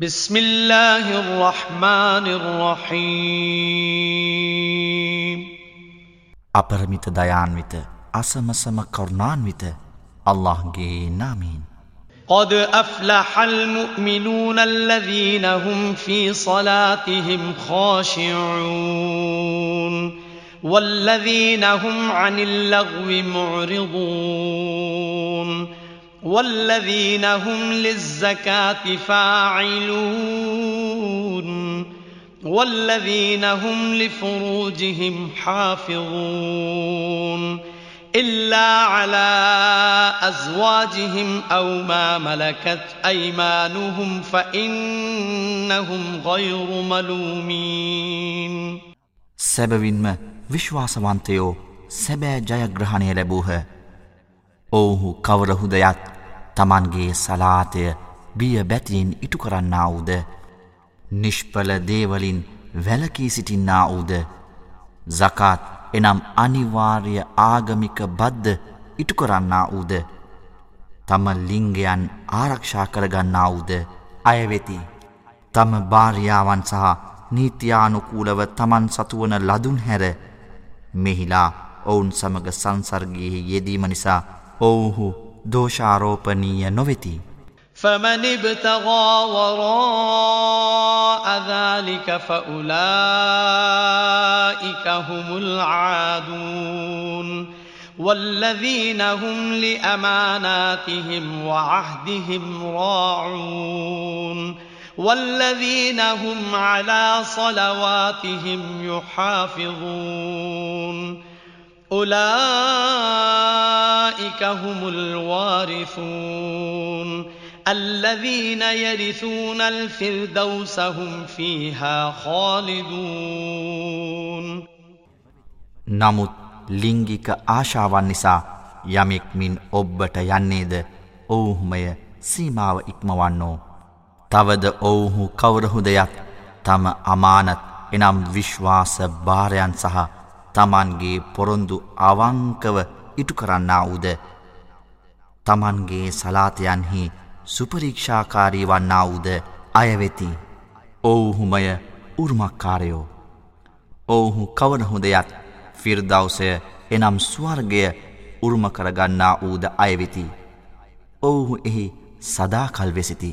بسم الله الرحمن الرحيم. අපරමිත දයාන්විත අසමසම කරුණාන්විත අල්ලාහ්ගේ නාමයෙන්. قد أفلح المؤمنون الذين هم في صلاتهم خاشعون والذين هم عن اللغو معرضون. والذين هم للزكاة فاعلون والذين هم لفروجهم حافظون إلا على أزواجهم أو ما ملكت أيمانهم فإنهم غير ملومين සැබවින්ම විශ්වාසවන්තයෝ සැබෑ ජයග්‍රහණය ලැබූහ. ඔවුහු කවරහුදයත් තමන්ගේ සලාතය බිය බැතියෙන් ඉටු කරන්නා වූද? නිෂ්පල දේවලින් වැලකී සිටින්නා වූද? සකාත් එනම් අනිවාර්ය ආගමික බද්ධ ඉටු කරන්නා වූද? තම ලිංගයන් ආරක්ෂා කරගන්නා වූද? අයවෙති. තම භාරියාවන් සහ නීතියානුකූලව තමන් සතුවන ලදුන් හැර මෙහිලා ඔවුන් සමග සංසර්ගයේ යෙදීම නිසා ඔවුහු දෝෂාරෝපනීය නොවෙති. فمن ابتغى وراء ذلك فأولئك هم العادون والذين هم لأماناتهم وعهدهم راعون والذين هم على صلواتهم يحافظون أولئك هم الوارثون الذين يرثون الفردوس هم فيها خالدون නමුත් ලිංගික ආශාවන් නිසා යමෙක් මින් ඔබ්බට යන්නේද ඔවුහුමය සීමාව ඉක්මවන්නෝ. තවද ඔවුහු කවරහුදයක් තම අමානත් එනම් විශ්වාස භාරයන් සහ තමන්ගේ පොරොන්දු අවංකව ඉටු කරන්නා වූද? තමන්ගේ සලාතයන්හි සුපරීක්ෂාකාරී වන්නා වූද? අයවෙති. ඔවුහුමය උරුමක්කාරයෝ. ඔවුහු කවන හොඳයත් ෆිර්දවසය එනම් ස්වර්ගය උරුම කරගන්නා වූද අයවෙති. ඔවුහු එහි සදාකල් වෙසිති.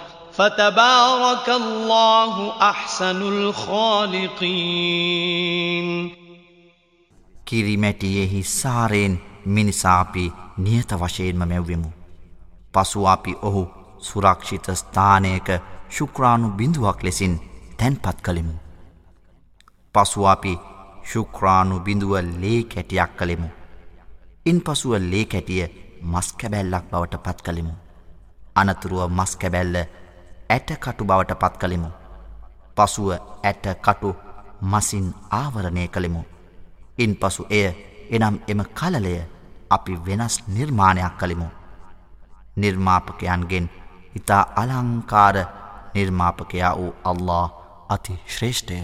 فتبارك الله أحسن الخالقين කිරිමැටියෙහි සාරයෙන් මිනිසාපි නියත වශයෙන්ම මැව්වෙමු. පසු අපි ඔහු සුරක්ෂිත ස්ථානයක ශුක්‍රාණු බිඳුවක් ලෙසින් තැන්පත් කළෙමු. පසු අපි ශුක්‍රාණු බිඳුව ලේ කැටියක් කළෙමු. ඉන් පසුව ලේ කැටිය මස් කැබැල්ලක් බවට පත් කළෙමු. අනතුරුව මස් කැබැල්ල ඇටකටු බවට පත් කළෙමු. පසුව ඇටකටු මසින් ආවරණය කළෙමු. ඉන් පසු එය එනම් එම කලලය අපි වෙනස් නිර්මාණයක් කළෙමු. නිර්මාපකයන්ගෙන් ඉතා අලංකාර නිර්මාපකයා වූ අල්له අති ශ්‍රේෂ්ඨය.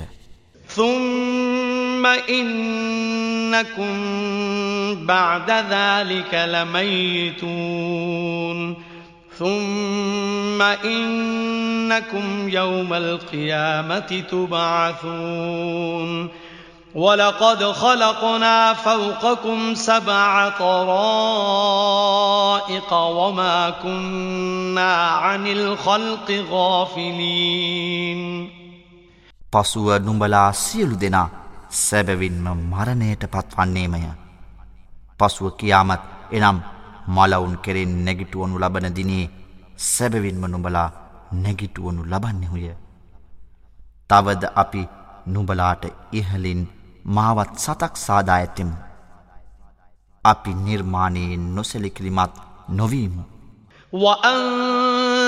ثم إنكم بعد ذلك لميتون ثم إنكم يوم القيامة تبعثون ولقد خلقنا فوقكم سبع طرائق وما كنا عن الخلق غافلين පසුව නුඹලා සියලු දෙනා සැබවින්ම මරණයට පත්වන්නේමය. පසුව කියාමත් එනම් මලවුන් කෙරෙන් නැගිටුවනු ලබන දිනේ සැබවින්ම නුඹලා නැගිටුවනු ලබන්නෙහුය. තවද අපි නුඹලාට ඉහලින් මාවත් සතක් සාදා ඇත්තෙමු. අපි නිර්මාණයෙන් නොසැලිකිලිමත් නොවීමු.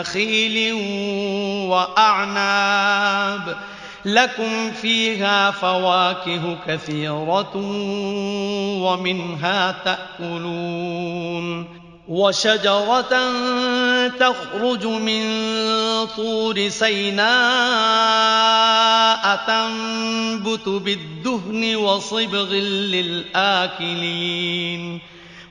نخيل وأعناب لكم فيها فواكه كثيرة ومنها تأكلون وشجرة تخرج من طور سيناء تنبت بالدهن وصبغ للآكلين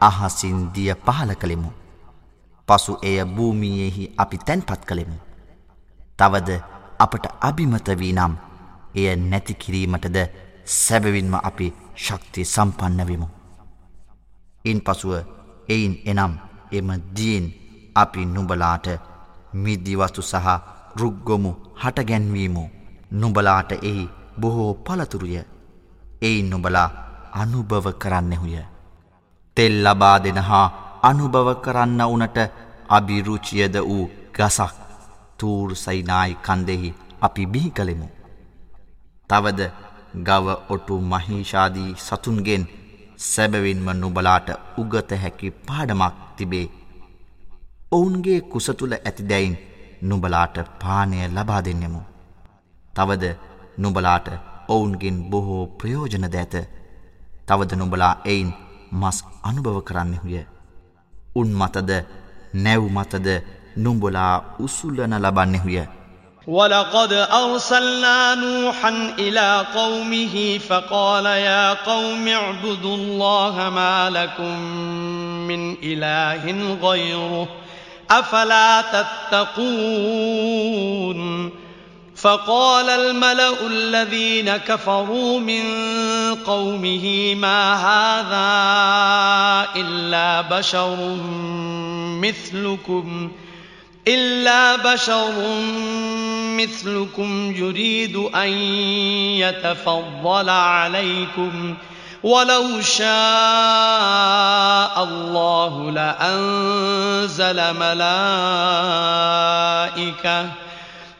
අහසින් දිය පහල කළෙමු. පසු එය භූමියෙහි අපි තැන්පත් කළෙමු. තවද අපට අභිමත වී නම් එය නැතිකිරීමටද සැබවින්ම අපි ශක්තිය සම්පන්නවෙමු. ඉන් පසුව එයින් එනම් එම දීන් අපි නුබලාට මිදිවස්තු සහ රුග්ගොමු හටගැන්වීමු නුබලාට එහි බොහෝ පළතුරුය එයින් නුබලා අනුභව කරන්නෙහුය. තෙල් ලබා දෙන හා අනුභව කරන්න වනට අභිරුචියද වූ ගසක් තූර් සයිනායි කන්දෙහි අපි බිහි කළෙමු. තවද ගව ඔටු මහිෂාදී සතුන්ගෙන් සැබවින්ම නුබලාට උගත හැකි පාඩමක් තිබේ. ඔවුන්ගේ කුසතුළ ඇතිදැයින් නුබලාට පානය ලබා දෙන්නෙමු. තවද නුබලාට ඔවුන්ගෙන් බොහෝ ප්‍රයෝජනද ඇත. තවද නුබලා එයින් මස් අනුභව කරන්නෙහුය. උන් මතද නැව් මතද නුඹලා උසුල්ලන ලබන්නෙහුය. ولقد أرسلنا نوحا إلى قومه فقال يا قوم اعبدوا الله ما لكم من إله غيره أفلا تتقون فقال الملأ الذين كفروا من قومه ما هذا إلا بشر مثلكم إلا بشر مثلكم يريد أن يتفضل عليكم. ولو شاء الله لأنزل ملائكة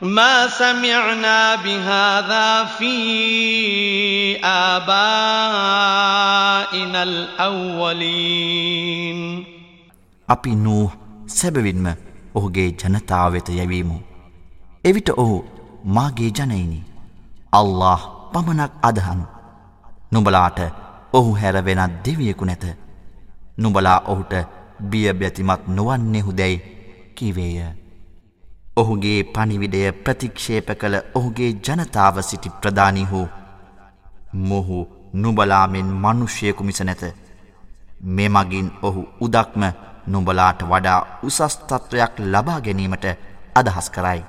ما سمعنا بهذا في آبائنا الأولين අපි නූ සැබවින්ම ඔහුගේ ජනතාව වෙත යැවීමු. එවිට ඔහු මාගේ ජනයිනි. අල්له පමණක් අදහන්. නුඹලාට ඔහු හැර වෙනත් දෙවියෙකු නැත. නුඹලා ඔහුට බියබ්‍යතිමත් නොවන්නෙහු දැයි කිවේය. ඔහුගේ පනිවිඩය ප්‍රතික්ෂේප කළ ඔහුගේ ජනතාව සිටි ප්‍රධානීහු මොහු නුබලාමෙන් මනුෂ්‍යයකු මිස නැත. මෙමගින් ඔහු උදක්ම නුඹලාට වඩා උසස්තත්වයක් ලබා ගැනීමට අදහස් කරයි.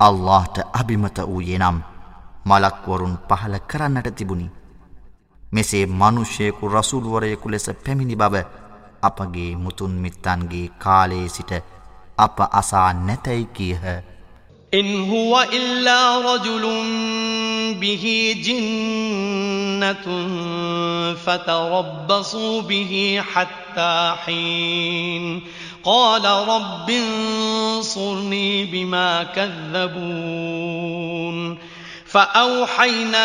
අල්لهට අභිමත වූයේ නම් මලක්වරුන් පහල කරන්නට තිබුණි. මෙසේ මනුෂ්‍යයකු රසුල්වරයෙකු ලෙස පැමිණි බව අපගේ මුතුන් මිත්තන්ගේ කාලයේ සිට අප අසා නැතැයි කියහ. إن هو إلا رجل به جنة فتربصوا به حتى حتى حين قال رب انصرني بما كذبون فأوحينا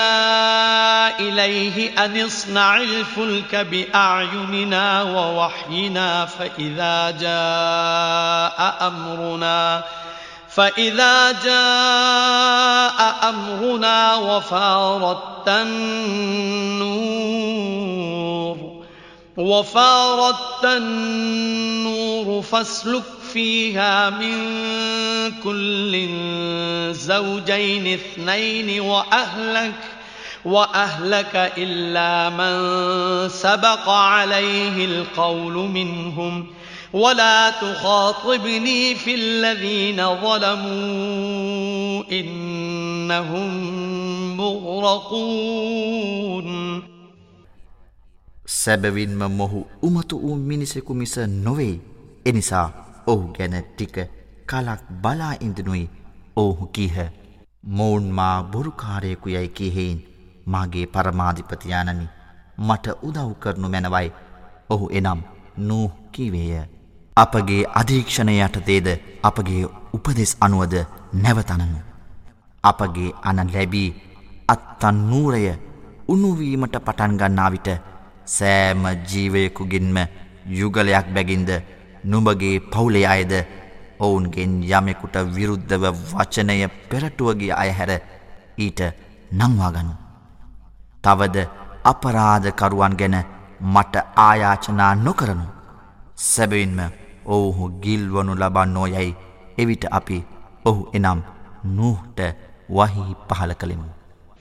إليه أن اصنع الفلك بأعيننا ووحينا فإذا جاء أمرنا فإذا جاء أمرنا وفارت النور وفارت النور فاسلك فيها من كل زوجين اثنين وأهلك وأهلك إلا من سبق عليه القول منهم ۖ ولا تخاطبني في الذين ظلموا إنهم مغرقون සැබවින්ම මොහු උමතු වූ මිනිසෙකු මිස නොවෙයි. එනිසා ඔහු ගැන ටික කලක් බලා ඉඳනුයි ඔහු කීහ. මොවුන් මා බොරුකාරයෙකු යැයි කිහෙයින් මාගේ පරමාධිපතියානනි මට උදව් කරනු මැනවයි. ඔහු එනම් නූ කිවේය. අපගේ අධීක්ෂණය යටතේද අපගේ උපදෙස් අනුවද නැවතනනු. අපගේ අන ලැබී අත්තන් නූරය උනුවීමට පටන්ගන්නා විට සෑම ජීවයකුගින්ම යුගලයක් බැගින්ද නුඹගේ පවුලේ අයද ඔවුන්ගෙන් යමෙකුට විරුද්ධව වචනය පෙරටුවගේ අයහැර ඊට නංවාගනු. තවද අපරාධකරුවන් ගැන මට ආයාචනා නොකරනු. සැබවින්ම ඔවුහු ගිල්වනු ලබන්නෝ යැයි එවිට අපි ඔහු එනම් නූහට වහි පහල කළෙමු.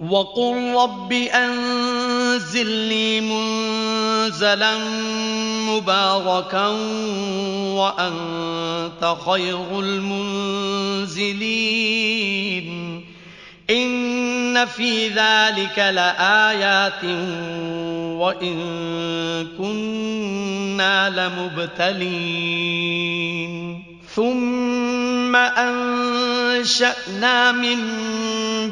وقل رب أنزلني منزلا مباركا وأنت خير المنزلين إن في ذلك لآيات وإن كنا لمبتلين ثم أنشأنا من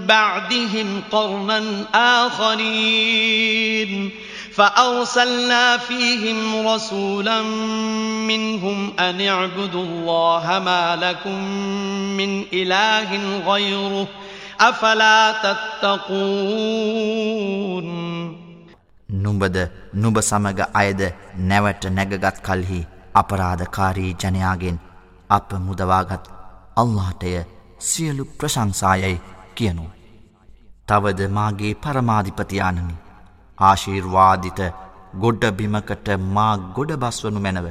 بعدهم قرنا آخرين فأرسلنا فيهم رسولا منهم أن اعبدوا الله ما لكم من إله غيره أفلا تتقون නුඹද නුඹ සමග අයද නැවට නැගගත් කල්හි අපරාධකාරී ජනයාගෙන් අප මුදවාගත් අල්ලාටය සියලු ප්‍රශංසායයි කියනු. තවද මාගේ පරමාධිපතියානනි ආශීර්වාදිත ගොඩ්ඩ බිමකට මා ගොඩ බස්වනු මැනව.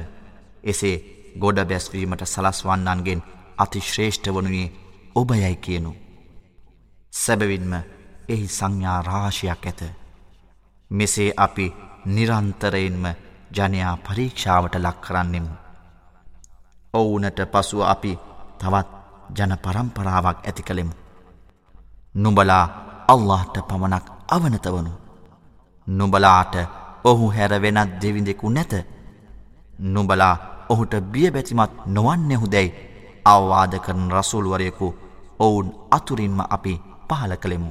එසේ ගොඩ බැස්වීමට සලස්වන්නන්ගෙන් අතිශ්‍රේෂ්ඨ වනුයේ ඔබයයි කියනු. සැබවින්ම එහි සංඥා රාශයක් ඇත. මෙසේ අපි නිරන්තරයෙන්ම ජනයා පරීක්ෂාවට ලක් කරන්නෙමු. ඔවුනට පසුව අපි තවත් ජන පරම්පරාවක් ඇති කළෙමු. නුඹලා අල්لهට පමණක් අවනතවනු. නුඹලාට ඔහු හැර වෙනත් දෙවිඳෙකු නැත. නුඹලා ඔහුට බියබැතිමත් නොවන්නෙහු දැයි අවවාද කරන රසුල්වරයෙකු ඔවුන් අතුරින්ම අපි පහල කළෙමු.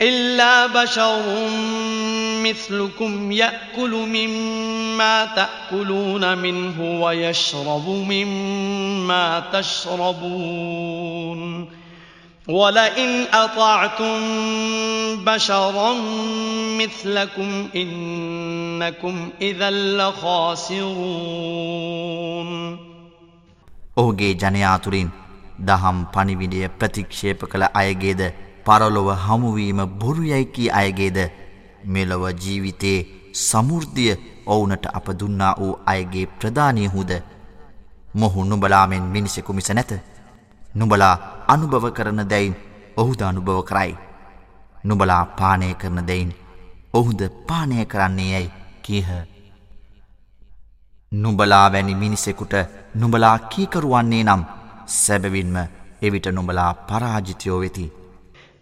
إلا بشر مثلكم يأكل مما تأكلون منه ويشرب مما تشربون ولئن أطعتم بشرا مثلكم إنكم إذا لخاسرون ඔහුගේ ජනයා තුරින් දහම් පනිවිඩිය ප්‍රතික්ෂේප කළ අයගේද පරලොව හමුවීම බොරුයැයිකී අයගේද මෙලොව ජීවිතයේ සමුෘද්ධිය ඔවුනට අප දුන්නා වූ අයගේ ප්‍රධානයහුද මොහු නුබලාමෙන් මිනිසෙකු මිස නැත. නුබලා අනුභව කරන දැයින් ඔහුද අනුභව කරයි. නුබලා පානය කරන දෙයින් ඔහුද පානය කරන්නේ යැයි කියහ නුබලා වැනි මිනිසෙකුට නුබලා කීකරුවන්නේ නම් සැබවින්ම එවිට නුබලා පරාජිතයෝ වෙති.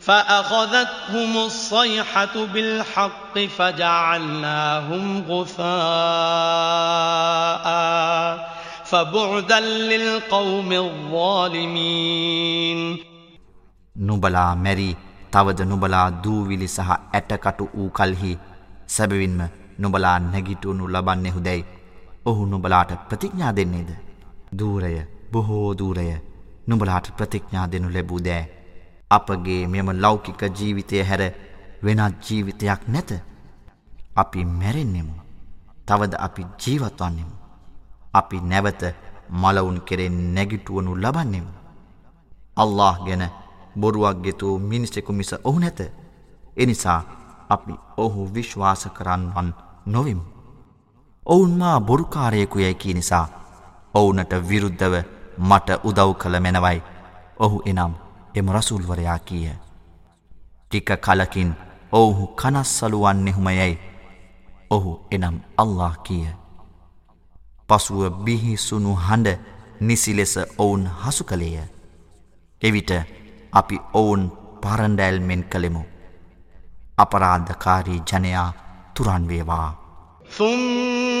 فأخذتهم الصيحة بالحق فجعلناهم غثاء فبعدا للقوم الظالمين නුබලා මැරි තවද නුබලා දූවිලි සහ ඇටකටු වූ කල්හි සැබවින්ම නුබලා නැගිටුණු ලබන්නෙහු දැයි ඔහු නුබලාට ප්‍රතිඥා දෙන්නේද දූරය බොහෝ දූරය නුබලාට ප්‍රතිඥා දෙනු ලැබූ දෑ අපගේ මෙම ලෞකික ජීවිතය හැර වෙනත් ජීවිතයක් නැත. අපි මැරෙන්නෙමු. තවද අපි ජීවත්වන්නෙමු. අපි නැවත මලවුන් කෙරෙන් නැගිටුවනු ලබන්නෙමු. අල්له ගැන බොරුවක් ගෙතු මිනිස්සෙකු මිස ඔහු නැත. එනිසා අපි ඔහු විශ්වාස කරන්නවන් නොවිමු. ඔවුන් මා බොරුකාරයෙකු යැකි නිසා ඔවුනට විරුද්ධව මට උදව් කළ මැනවයි ඔහු එනම් එම රසූල්වරයා කියය. ටික කලකින් ඔවුහු කනස්සලුවන්නෙහුමයැයි ඔහු එනම් අල්له කියය. පසුව බිහිසුණු හඬ නිසිලෙස ඔවුන් හසු කළේය. එවිට අපි ඔවුන් පරණඩැල් මෙෙන් කළෙමු. අපරාධකාරී ජනයා තුරන්වේවා. ثم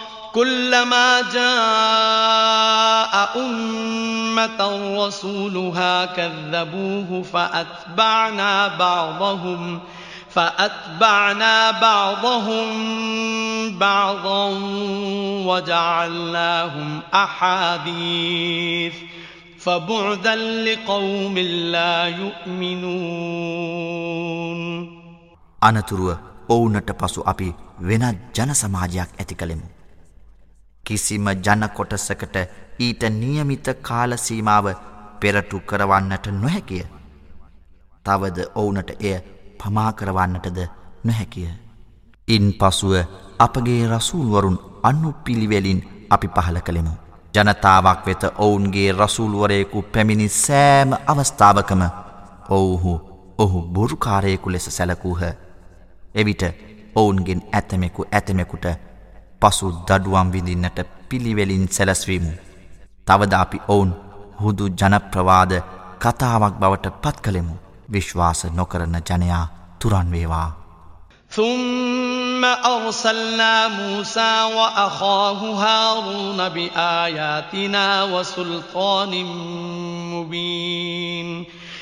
كلما جاء أمة رسولها كذبوه فأتبعنا بعضهم فأتبعنا بعضهم بعضا وجعلناهم أحاديث فبعدا لقوم لا يؤمنون අනතුරුව ඔවුනට පසු අපි වෙනත් ජන සමාජයක් ඇති කළෙමු. කිසිම ජන කොටසකට ඊට නියමිත කාලසීමාව පෙරටු කරවන්නට නොහැකිය. තවද ඔවුනට එය පමාකරවන්නටද නොහැකිය. ඉන් පසුව අපගේ රසූල්වරුන් අන්නු පිළිවෙලින් අපි පහල කළෙමු. ජනතාවක් වෙත ඔවුන්ගේ රසූල්වරයෙකු පැමිණි සෑම අවස්ථාවකම ඔවුහු ඔහු බොරුකාරයෙකු ලෙස සැලකූහ. එවිට ඔවුන්ගෙන් ඇතමෙකු ඇතමෙකුට පසු දඩුවම් විඳින්නට පිළිවෙලින් සැලස්වීමු. තවද අපි ඔවුන් හුදු ජනප්‍රවාද කතාවක් බවට පත් කළෙමු. විශ්වාස නොකරන ජනයා තුරන්වේවා. ثم أرسلنا موسى وأخاه هارون بآياتنا وسلطان مبين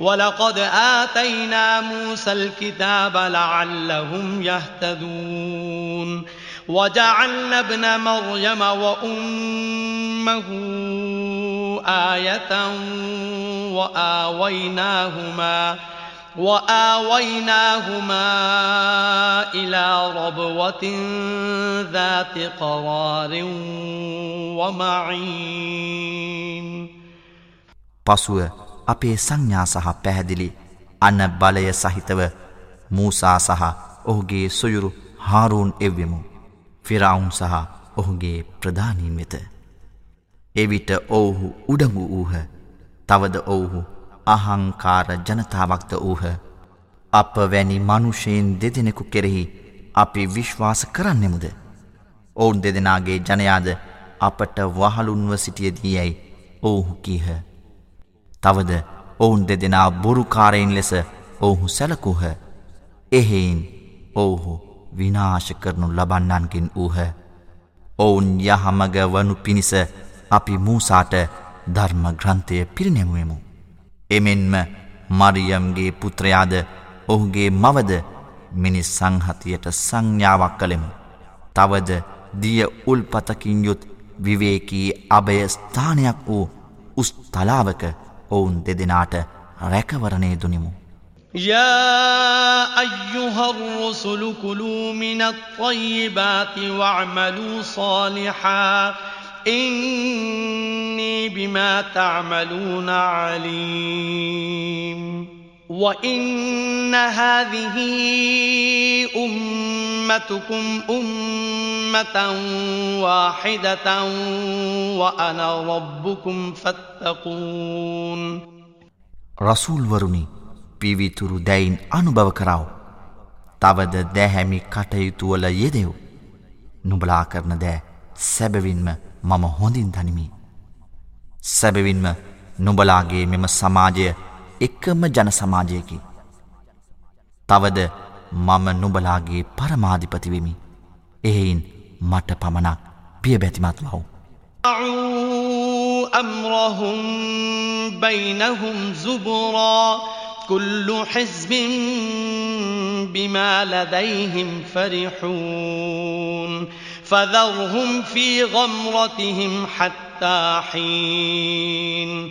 ولقد آتينا موسى الكتاب لعلهم يهتدون وجعلنا ابن مريم وأمه آية وآويناهما وآويناهما إلى ربوة ذات قرار ومعين පසුව අපේ සංඥා සහ පැහැදිලි අන්න බලය සහිතව මූසා සහ ඔහුගේ සොයුරු හාරූන් එව්වෙමු. ෆිරවුන් සහ ඔහුගේ ප්‍රධානීන් වෙත. එවිට ඔවුහු උඩඟු වූහ තවද ඔවුහු අහංකාර ජනතාවක්ද වූහ අප වැනි මනුෂයෙන් දෙදෙනෙකු කෙරෙහි අපි විශ්වාස කරන්නෙමුද. ඔවුන් දෙදෙනගේ ජනයාද අපට වහලුන්ව සිටියදී යැයි ඔවුහු කීහ. තවද ඔවුන් දෙදෙනා බොරුකාරයින් ලෙස ඔවුහු සැලකුහ. එහෙයින් ඔවුහු විනාශ කරනු ලබන්නන්කින් වූහ. ඔවුන් යහමග වනු පිණිස අපි මූසාට ධර්ම ග්‍රන්ථය පිරිනැමුවමු. එමෙන්ම මරියම්ගේ පුත්‍රයාද ඔහුගේ මවද මිනිස් සංහතියට සංඥාවක් කළෙමු. තවද දිය උල්පතකින් යුත් විවේකී අභය ස්ථානයක් වූ උස්තලාවක ඔවුන් දෙදෙනාට රැකවරණය දුනිමු. يا أيها الرسل كلوا من الطيبات واعملوا صالحا إني بما تعملون عليم وإن هذه أمتكم أمة واحدة وأنا ربكم فاتقون رسول ورني පිවිතුරු දැයින් අනුභව කරව. තවද දැහැමි කටයුතුවල යෙදෙව්. නුබලා කරන දෑ සැබවින්ම මම හොඳින් දනිමි. සැබවින්ම නුබලාගේ මෙම සමාජය එක්කම ජන සමාජයකි. තවද මම නුබලාගේ පරමාධිපතිවෙමි. එහෙයින් මට පමණක් පිය බැතිමත් වව්. أمرهم بينهم زبرا كل حزب بما لديهم فرحون فذرهم في غمرتهم حتى حين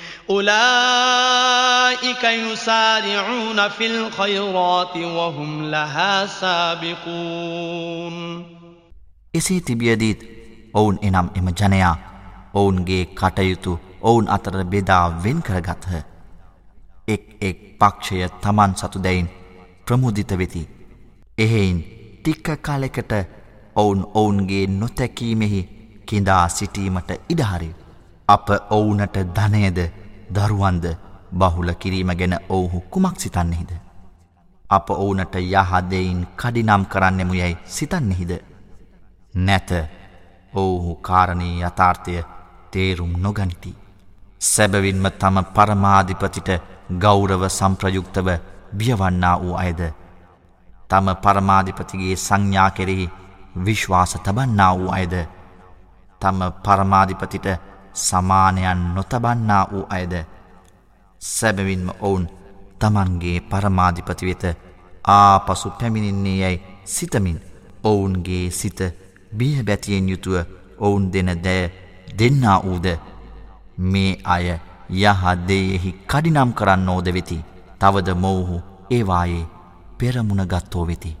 أولئك يسارعون في الخيرات وهم لها سابقون එසේ තිබියදීත් ඔවුන් එනම් එම ජනයා ඔවුන්ගේ කටයුතු ඔවුන් අතර බෙදා වෙන් කරගත්හ. එක් එක් පක්ෂය තමන් සතු දැයින් ප්‍රමුදිත වෙති. එහෙයින් ටික්ක කාලෙකට ඔවුන් ඔවුන්ගේ නොතැකීමෙහි කිඳා සිටීමට ඉඩහරි. අප ඔවුනට ධනයද දරුවන්ද බහුල කිරීම ගැන ඔවුහු කුමක් සිතන්නෙහිද. අප ඔවුනට යහදෙයින් කඩිනම් කරන්නෙමු යැයි සිතන්නෙහිද. නැත ඔවුහු කාරණී යථාර්ථය තේරුම් නොගනිති. සැබවින්ම තම පරමාධිපතිට ගෞරව සම්ප්‍රයුක්තව බියවන්නා වූ අයද. තම පරමාධිපතිගේ සංඥා කෙරෙහි විශ්වාස තබන්නා වූ අයද. තම පරමාධිපතිට සමානයන් නොතබන්නා වූ අයද. සැබවින්ම ඔවුන් තමන්ගේ පරමාධිපති වෙත ආපසු පැමිණින්නේ යැයි සිතමින් ඔවුන්ගේ සිත බිය බැතියෙන් යුතුව ඔවුන් දෙන දෑ දෙන්නා වූද මේ අය යහදයෙහි කඩිනම් කරන්න ඕද වෙති තවද මොවුහු ඒවායේ පෙරමුණ ගත්තෝ වෙති.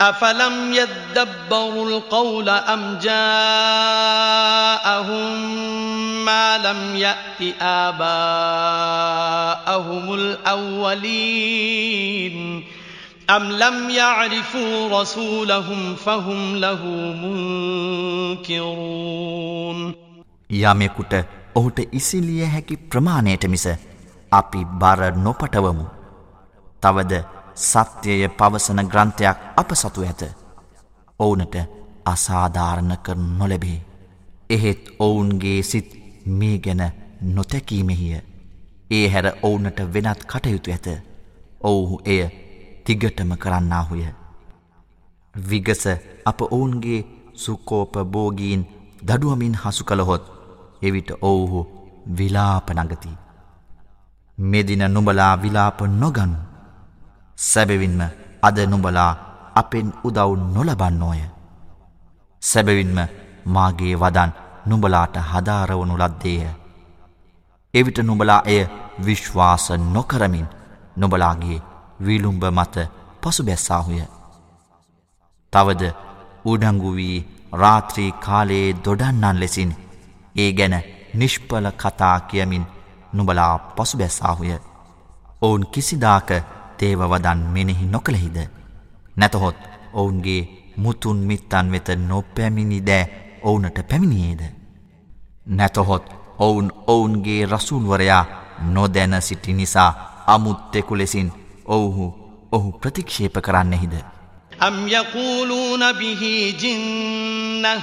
أفلم يدبروا القول أم جاءهم ما لم يأت آباءهم الأولين أم لم يعرفوا رسولهم فهم له منكرون යමෙකුට ඔහුට ඉසිලිය හැකි ප්‍රමාණයට මිස අපි බර නොපටවමු. තවද සත්‍යය පවසන ග්‍රන්ථයක් අප සතු ඇත. ඔවුනට අසාධාරණ කර නොලැබේ. එහෙත් ඔවුන්ගේ සිත් මේ ගැන නොතැකීමෙහිය. ඒ හැර ඔවුනට වෙනත් කටයුතු ඇත. ඔවුහු එය තිගටම කරන්නාහුය. විගස අප ඔවුන්ගේ සුකෝප බෝගීන් දඩුවමින් හසු කළහොත් එවිට ඔවුහු විලාප නගති. මෙදින නුබලා විලාප නොගනු. සැබවින්ම අද නුඹලා අපෙන් උදව් නොලබන්නෝය. සැබවින්ම මාගේ වදන් නුඹලාට හදාරවනු ලද්දේය. එවිට නුඹලා එය විශ්වාස නොකරමින් නොබලාගේ විලුම්ඹ මත පසු බැස්සාහුය. තවද උඩංගු වී රාත්‍රී කාලයේ දොඩන්නන් ලෙසින් ඒ ගැන නිෂ්පල කතා කියමින් නුබලා පසු බැස්සාහුය. ඔවුන් කිසිදාක තේවවදන් මෙනෙහි නොකළෙහිද. නැතහොත් ඔවුන්ගේ මුතුන් මිත්තන් වෙත නොපැමිණි දෑ ඔවුනට පැමිණියේද. නැතහොත් ඔවුන් ඔවුන්ගේ රසූල්වරයා නොදැන සිටි නිසා අමුත්තෙකු ලෙසින් ඔවුහු ඔහු ප්‍රතික්ෂේප කරන්නෙහිද. أم يقولون به جنة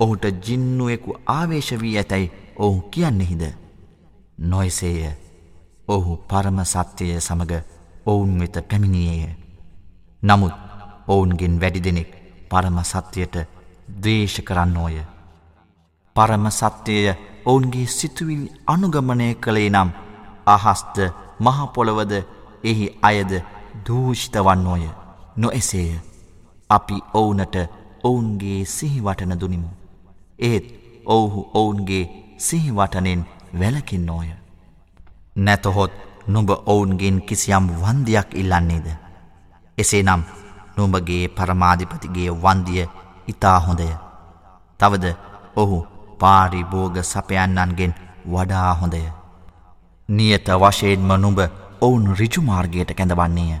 ඔහුට ජින්නුවෙකු ආවේශ වී ඇතැයි ඔහු කියන්නෙහිද. නොයසේය ඔහු පරම සත්‍යය සමඟ ඔවුන් වෙත පැමිණියේය. නමුත් ඔවුන්ගෙන් වැඩි දෙනෙක් පරම සත්‍යයට දේශ කරන්න ඕය. පරම සත්‍යය ඔවුන්ගේ සිතුවිල් අනුගමනය කළේ නම් අහස්ත මහපොළොවද එහි අයද දූෂිත වන්නෝය නො එසේය අපි ඔවුනට ඔවුන්ගේ සිහිවටන දුනිමු. ඒත් ඔවුහු ඔවුන්ගේ සිහිවටනෙන් වැලකින්නෝය. නැතහොත් නුඹ ඔවුන්ගෙන් කිසියම් වන්දියක් ඉල්ලන්නේද. එසේ නම් නුඹගේ පරමාධිපතිගේ වන්දිය ඉතා හොඳය. තවද ඔහු පාරිභෝග සපයන්නන්ගෙන් වඩා හොඳය. නියත වශයෙන්ම නුඹ ඔවුන් රිජුමාර්ගයට කැඳවන්නේය.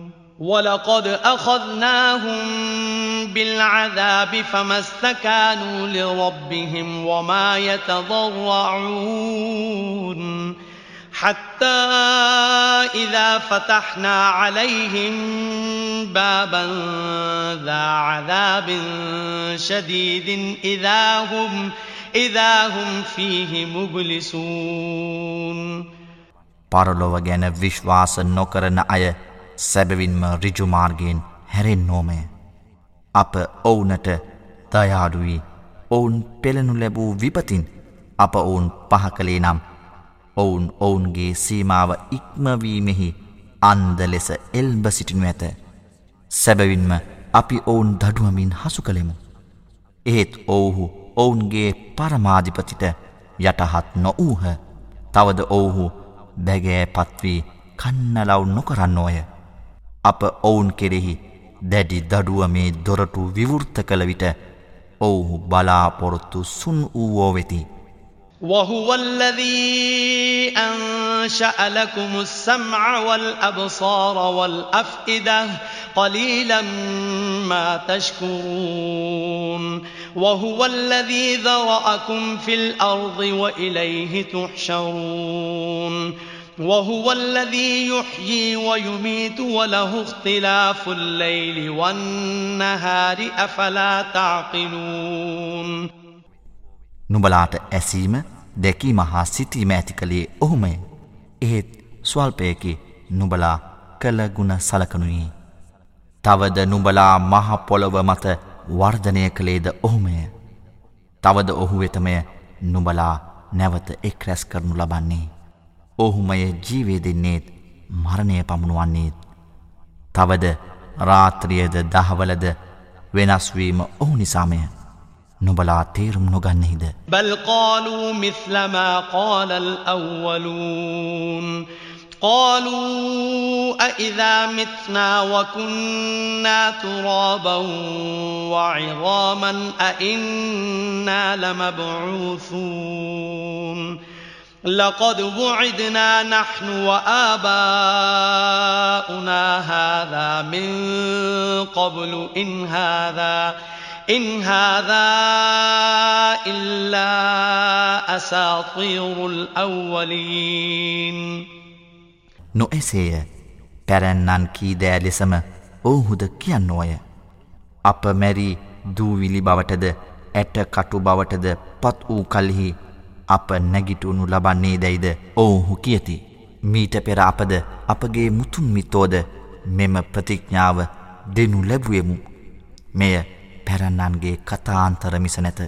وَلَقَدْ أَخَذْنَاهُمْ بِالْعَذَابِ فَمَا اسْتَكَانُوا لِرَبِّهِمْ وَمَا يَتَضَرَّعُونَ حتى إذا فتحنا عليهم بابا ذا عذاب شديد إذا هم إذا هم فيه مبلسون පරලොව ගැන විශ්වාස නොකරන අය සැබවින්ම රිජුමාර්ගයෙන් හැරෙන්නෝමය. අප ඔවුනට දයාඩුවී ඔවුන් පෙළනු ලැබූ විපතින් අප ඔවුන් පහ කළේ නම් ඔවුන් ඔවුන්ගේ සීමාව ඉක්මවීමෙහි අන්ද ලෙස එල්බ සිටිනු ඇත. සැබවින්ම අපි ඔවුන් දඩුවමින් හසු කළෙමු. ඒත් ඔවුහු ඔවුන්ගේ පරමාධිපතිට යටහත් නොවූහ තවද ඔවුහු බැගෑ පත්වී කන්නලව් නොකරන්නෝය. අප ඔවුන් කෙරෙහි දැඩි දඩුව මේ දොරටු විවෘත්ත කළ විට ඔවුහු බලාපොරොත්තු සුන් වූවෝ වෙති. وهو الذي أنشأ لكم السمع والأبصار والأفئدة قليلا ما تشكرون وهو الذي ذرأكم في الأرض وإليه تحشرون وهو الذي يحيي ويميت وله اختلاف الليل والنهار أفلا تعقلون නුබලාට ඇසීම දැකීම හා සිතීම ඇති කළේ ඔහුමය. එහෙත් ස්වල්පයකි නුබලා කළගුණ සලකනුයි. තවද නුබලා මහපොළොව මත වර්ධනය කළේද ඔහුමය. තවද ඔහු වෙතමය නුබලා නැවත එක් රැස් කරනු ලබන්නේ. ඔහුමය ජීවේ දෙන්නේත් මරණය පමුණුවන්නේත්. තවද රාත්‍රියද දහවලද වෙනස්වීම ඔහු නිසාමය. නුබලා තේරුම් නොගන්නෙහිද. بل قالوا مثل ما قال الأولون قالوا أإذا متنا وكنا ترابا وعظاما أإنا لمبعوثون لقد وعدنا نحن وآباؤنا هذا من قبل إن هذا إن هذا إلا أساطير الأولين නොඑසේය පැරැන්නන් කීදෑ ලෙසම ඔවුහුද කියන්නෝය. අප මැරී දූවිලි බවටද ඇට කටු බවටද පත් වූ කල්හි අප නැගිටුණු ලබන්නේ දැයිද ඔවුහු කියති. මීට පෙර අපද අපගේ මුතුන්මිතෝද මෙම ප්‍රතිඥ්ඥාව දෙනු ලැබුවෙමු. මෙය පැරන්නන්ගේ කතාන්තර මිස නැත.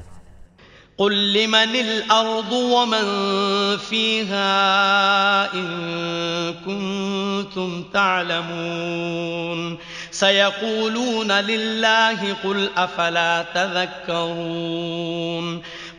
قل لمن الأرض ومن فيها إن كنتم تعلمون سيقولون لله قل أفلا تذكرون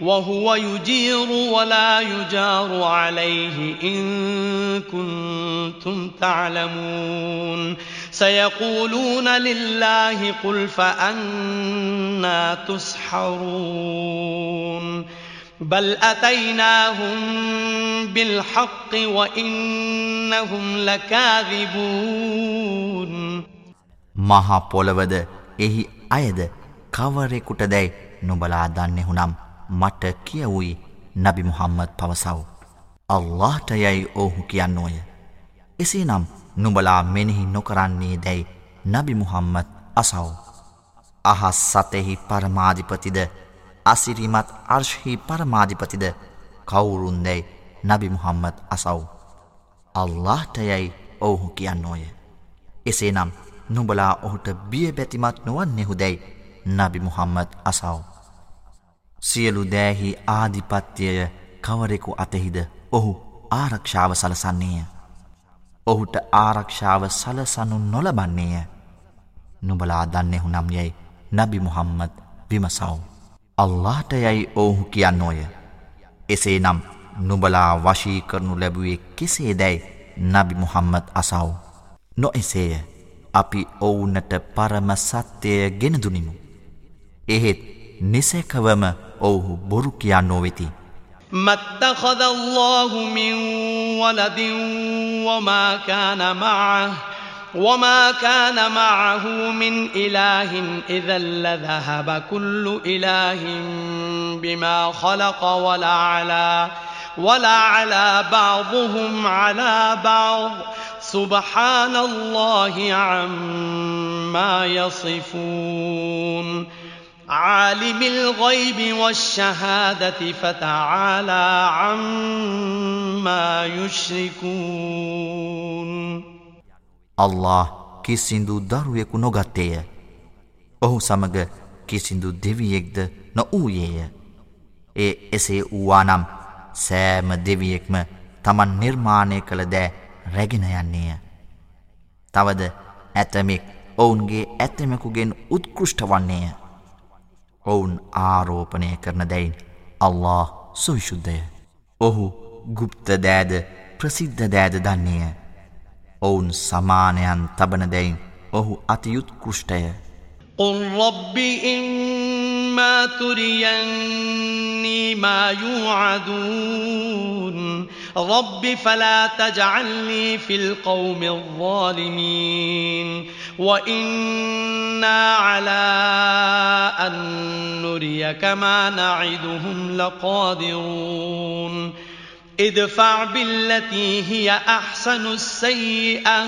وهو يجير ولا يجار عليه إن كنتم تعلمون سيقولون لله قل فأنا تسحرون بل أتيناهم بالحق وإنهم لكاذبون මහා පොළවද එහි අයද කවරෙකුට දැයි නොබලා දන්නෙහුනම් මට කියවුයි නබි මුහම්මද පවසව්. අල්لهට යැයි ඔහු කියන්නෝය. එසේ නම් නුඹලා මෙනෙහි නොකරන්නේ දැයි නබි මුහම්මත් අසව්. අහස් සතෙහි පරමාධිපතිද අසිරිමත් අර්ශ්හි පරමාධිපතිද කවුරුන් දැයි නබි මුහම්මත් අසව්. අල්لهට යැයි ඔහු කියන්නෝය. එසේ නම් නුඹලා ඔහුට බිය බැතිමත් නොුවන් නෙහුදැයි නබි මුහම්මත් අසව්. සියලු දෑහි ආධිපත්‍යය කවරෙකු අතෙහිද ඔහු ආරක්ෂාව සලසන්නේය. ඔහුට ආරක්ෂාව සලසනු නොලබන්නේය. නුබලා දන්නෙහු නම් යැයි නබි මුහම්මද විමසව්. අල්لهට යැයි ඔවුහු කියන්නෝය. එසේ නම් නුබලා වශී කරනු ලැබුවේ කෙසේ දැයි නබි මුහම්මද අසව්. නො එසේය අපි ඔවුනට පරම සත්‍යය ගෙනදුනිමු. එහෙත් නිසැකවම ඔවුහු බොරු කියන්නෝ වෙති. ما اتخذ الله من ولد وما كان معه وما كان معه من إله إذا لذهب كل إله بما خلق ولا على ولا على بعضهم على بعض سبحان الله عما يصفون عالم الغيب والشهادة فتعالى عما يشركون. الله කිසිදු දරුවෙකු නොගත්තේය. ඔහු සමග කිසිදු දෙවියෙක්ද නොවූයේය. ඒ එසේ වූවානම් සෑම දෙවියෙක්ම තමන් නිර්මාණය කළ දෑ රැගෙන යන්නේය. තවද ඇතමෙක් ඔවුන්ගේ ඇතමෙකුගෙන් උත්කෘෂ්ට වන්නේය. ඔවුන් ආරෝපනය කරන දැයින් අල්له සුවිශුද්ධය ඔහු ගුප්ත දෑද ප්‍රසිද්ධ දෑද දන්නේය. ඔවුන් සමානයන් තබන දැයින් ඔහු අතියුත් කෘෂ්ටය ඔන් ලොබ්බිඉන්න إما تريني ما يوعدون. رب فلا تجعلني في القوم الظالمين. وإنا على أن نريك ما نعدهم لقادرون. ادفع بالتي هي أحسن السيئة.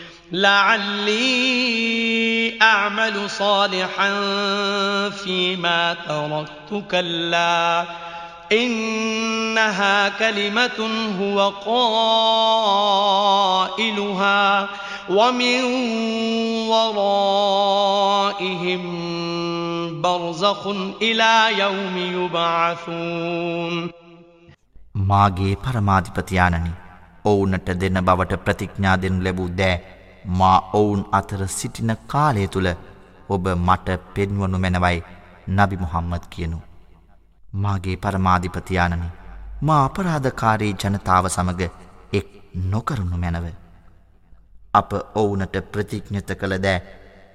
لعلي أعمل صالحا فيما تركت كلا إنها كلمة هو قائلها ومن ورائهم برزخ إلى يوم يبعثون මාගේ පරමාධිපතියානනි ඔවුනට දෙන බවට ප්‍රතිඥා දෙනු ලැබූ දෑ මා ඔවුන් අතර සිටින කාලය තුළ ඔබ මට පෙන්වනු මැනවයි නබි මුහම්මද කියනු. මාගේ පරමාධිපතියානනි මා අපරාධකාරී ජනතාව සමඟ එක් නොකරුණු මැනව. අප ඔවුනට ප්‍රතිඥත කළ දෑ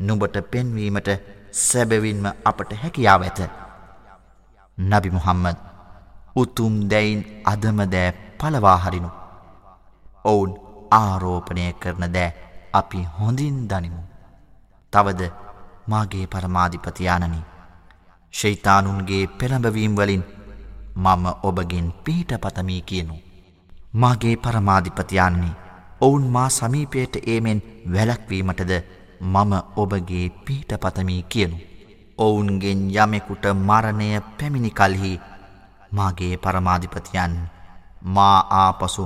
නුබට පෙන්වීමට සැබවින්ම අපට හැකියාව ඇත. නබි මුහම්මද උතුම් දැයින් අදම දෑ පලවාහරිනු. ඔවුන් ආරෝපණය කරන දෑ අපි හොඳින් දනිමු. තවද මාගේ පරමාධිපතියානනි ශෛතානුන්ගේ පෙළඹවීම් වලින් මම ඔබගෙන් පිහිට පතමී කියනු. මාගේ පරමාධිපතියාන්නේ ඔවුන් මා සමීපයට ඒමෙන් වැලක්වීමටද මම ඔබගේ පිහිට පතමී කියනු. ඔවුන්ගෙන් යමෙකුට මරණය පැමිණි කල්හි මාගේ පරමාධිපතියන් මා ආපසු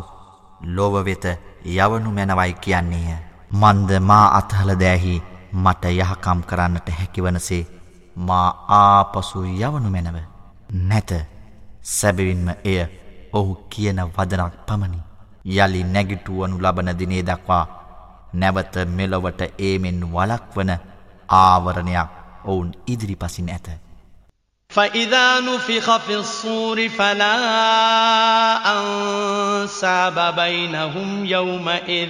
ලොවවෙත යවනු මැනවයි කියන්නේය. මන්ද මා අත්හල දෑහි මට යහකම් කරන්නට හැකිවනසේ මා ආපසු යවනු මැනව නැත සැබවින්ම එය ඔහු කියන වදනක් පමණි යළි නැගිටුවනු ලබන දිනේ දක්වා නැවත මෙලොවට ඒමෙන් වලක්වන ආවරණයක් ඔවුන් ඉදිරි පසින් ඇත. فإذا نفخ في الصور فلا أنساب بينهم يومئذ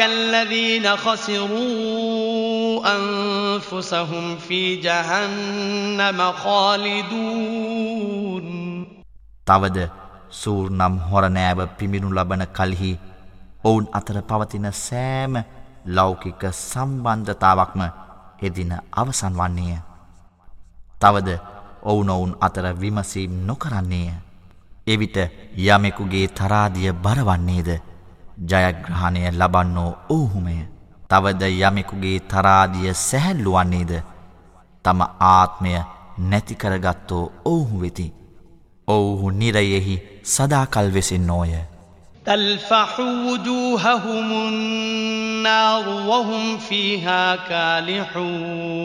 الذين خسروا أنفسهم في جهنم خالدون තවද සූර් නම් හොරනෑව පිමිණු ලබන කල්හි ඔවුන් අතර පවතින සෑම ලෞකික සම්බන්ධතාවක්ම එදින අවසන් වන්නේය. තවද ඔවුනොවුන් අතර විමසීම් නොකරන්නේය. එවිට යමෙකුගේ තරාදිය බරවන්නේද ජයග්‍රහණය ලබන්නෝ ඔවුහුමය තවද යමෙකුගේ තරාදිය සැහැල්ලුවන්නේද තම ආත්මය නැතිකරගත්තෝ ඔවුහු වෙති ඔවුහු නිරයෙහි සදාකල් වෙසින් නෝය تلفح وجوههم النار وهم فيها كالحون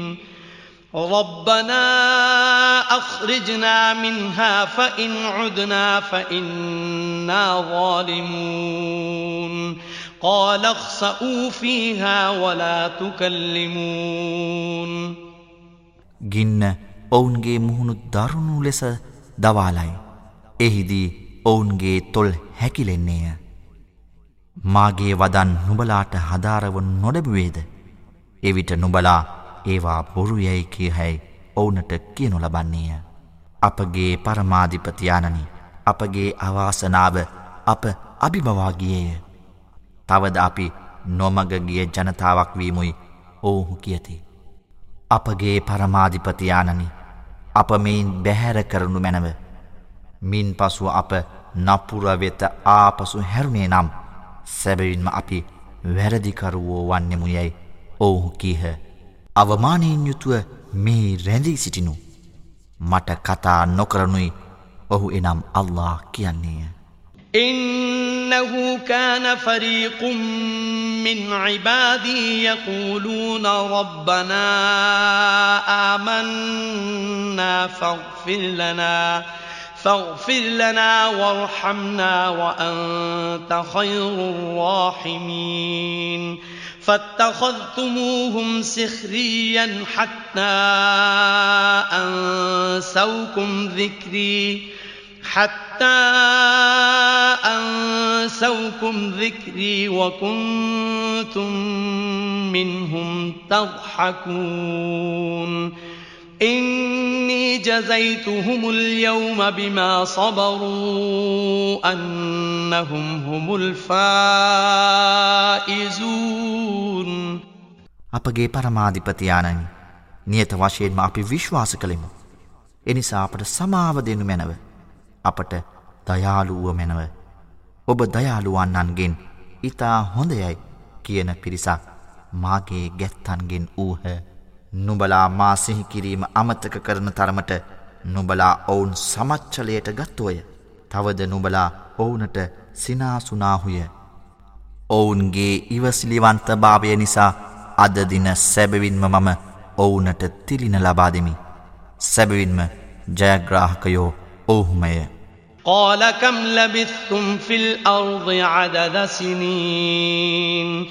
ربنا أخرجنا منها فإن عدنا فإنا ظالمون قال اخسأوا فيها ولا تكلمون ගින්න ඔවුන්ගේ මුහුණු දරුණු ලෙස දවාලයි. එහිදී ඔවුන්ගේ තොල් හැකිලෙන්නේය. මාගේ වදන් නුබලාට හදාරව නොඩැබුවේද. එවිට නුබලා ඒවා බොරු යැයි කියහැයි ඔවුනට කියනු ලබන්නේය. අපගේ පරමාධිපතියානනි අපගේ අවාසනාව අප අභිභවාගියේය. තවද අපි නොමගගිය ජනතාවක් වීමුයි ඔවුහු කියති. අපගේ පරමාධිපතියානනි අප මෙයින් බැහැර කරනු මැනව. මින් පසුව අප නපුරවෙත ආපසු හැරුණේ නම් සැබවින්ම අපි වැරදිකරුවෝ වන්නෙමු යැයි ඔවුහු කීහ. අවමානයෙන් යුතුව මේ රැඳී සිටිනු. මට කතා නොකරනුයි ඔහු එනම් අල්له කියන්නේය. إنه كان فريق من عبادي يقولون ربنا آمنا فاغفر لنا فاغفر لنا وارحمنا وأنت خير الراحمين فاتخذتموهم سخريا حتى أنسوكم ذكري حتى أنسوكم ذكري وكنتم منهم تضحكون. إني جزيتهم اليوم بما صبروا أنهم هم الفائزون අපගේ පරමාධිපතියානනි නියත වශයෙන්ම අපි විශ්වාස කළෙමු. එනිසා අපට සමාව දෙනු මැනව. අපට දයාලුව මැනව. ඔබ දයාලුවන්නන්ගෙන් ඉතා හොඳයයි කියන පිරිසක් මාගේ ගැත්තන්ගෙන් වූහ. නුබලා මා සිහිකිරීම අමතක කරන තරමට නුබලා ඔවුන් සමච්චලයට ගත්තෝය. තවද නුබලා ඔවුනට සිනාසුනාහුය. ඔවුන්ගේ ඉවසිලිවන්ත භාවය නිසා අදදින සැබවින්ම මම ඔවුනට තිලින ලබාදෙමි. සැබවින්ම ජයග්‍රාහකයෝ ඔවුහුමය. قال كم لبثتم في الأرض عدد سنين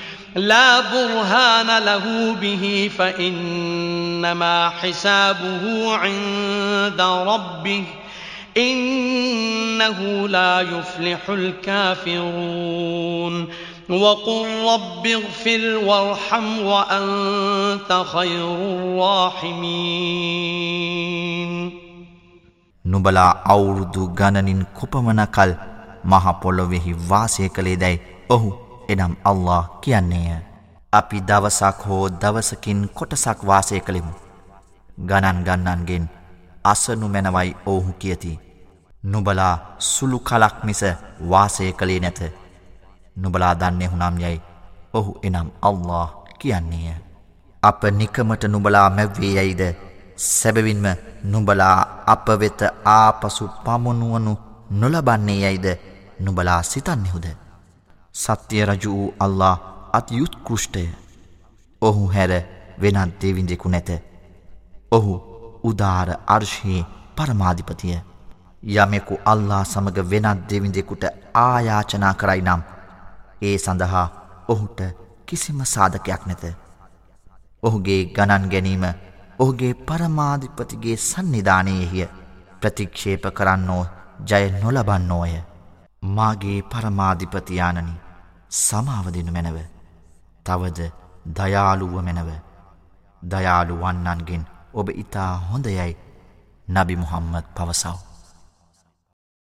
لا برهان له به فإنما حسابه عند ربه إنه لا يفلح الكافرون وقل رب اغفر وارحم وأنت خير الراحمين නුබලා අවුරුදු ගණනින් කුපමනකල් මහ පොළොවෙහි වාසය කළේ දැයි ඔහු එනම් අල්له කියන්නේය අපි දවසක් හෝ දවසකින් කොටසක් වාසය කළෙමු. ගණන් ගන්නන්ගෙන් අසනු මැනවයි ඔහු කියති. නුබලා සුළු කලක් මිස වාසය කළේ නැත. නුබලා දන්නේ හුනම් යැයි ඔහු එනම් අල්له කියන්නේය අප නිකමට නුබලා මැව්වේ යයිද? සැබවින්ම නුබලා අප වෙත ආපසු පමුණුවනු නොලබන්නේ යයිද? නුබලා සිතන්නෙහුද? සත්‍යය රජු වූ අල්له අතියුත්කෘෂ්ටය. ඔහු හැර වෙනත් දෙවිඳෙකු නැත. ඔහු උදාර අර්ශයේ පරමාධිපතිය. යමෙකු අල්ලා සමඟ වෙනත් දෙවිඳෙකුට ආයාචනා කරයි නම් ඒ සඳහා ඔහුට කිසිම සාධකයක් නැත. ඔහුගේ ගණන් ගැනීම ඔහුගේ පරමාධිපතිගේ සන්නිධානයෙහිය ප්‍රතික්ෂේප කරන්නෝ ජය නොලබන්නෝය. මාගේ පරමාධිපතියානනි සමාවදිනු මැනව. තවද දයාළුව මැනව. දයාළු වන්නන්ගෙන් ඔබ ඉතා හොඳ යයි නබි මුහම්මද පවසව.